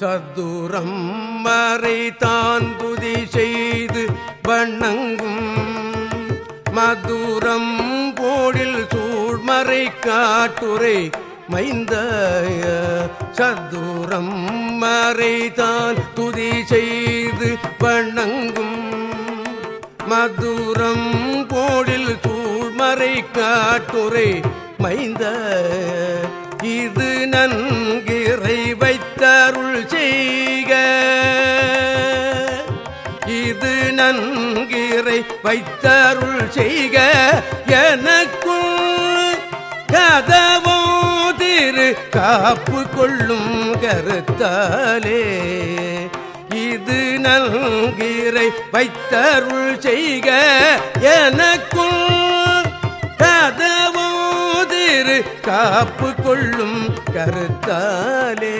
சதுரம் மறை தான் புதி செய்து வண்ணங்கும் மதுரம் போடில் சூழ்மறை காட்டுரை மைந்த சதுரம் மறைதான் துதி செய்து வண்ணங்கும் மதுரம் போடில் சூழ்மறை காட்டுரை மைந்த இது நன் வைத்தருள் செய்க. இது நன்கிறை வைத்தருள் செய்க. எனக்கும் கதவோ திரு காப்பு கொள்ளும் கருத்தாலே. இது நல்கிறை வைத்தருள் செய்க. எனக்கும் காப்பு கொள்ளும் கருத்தாலே.